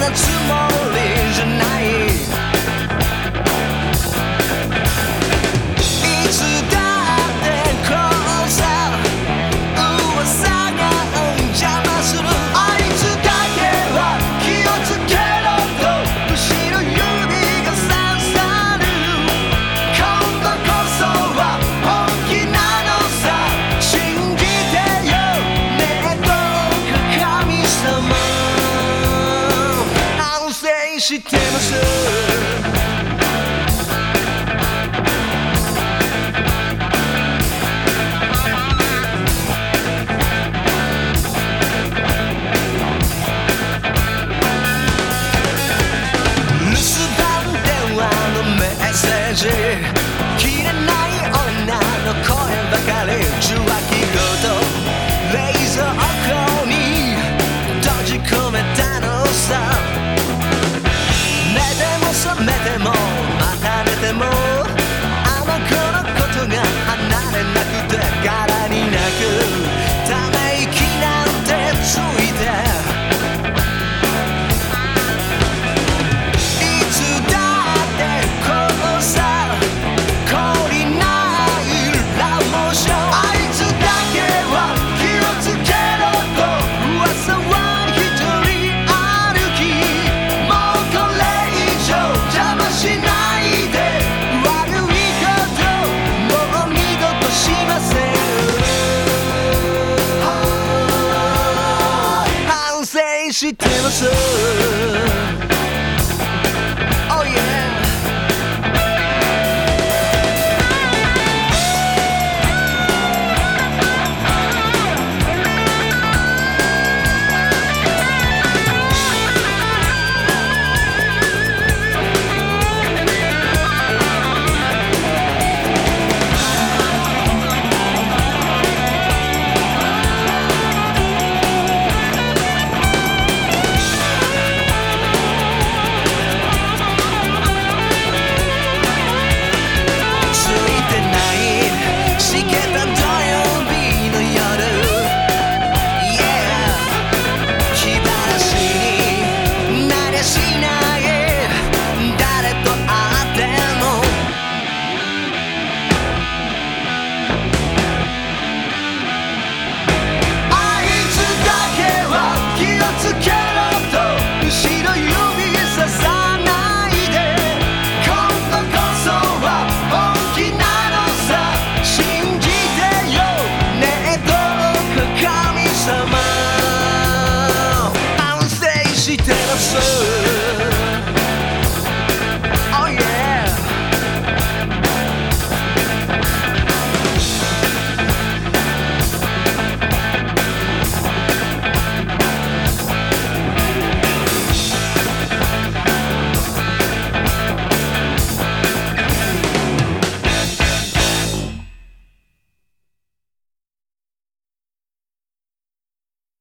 that tomorrow is a night. してます myself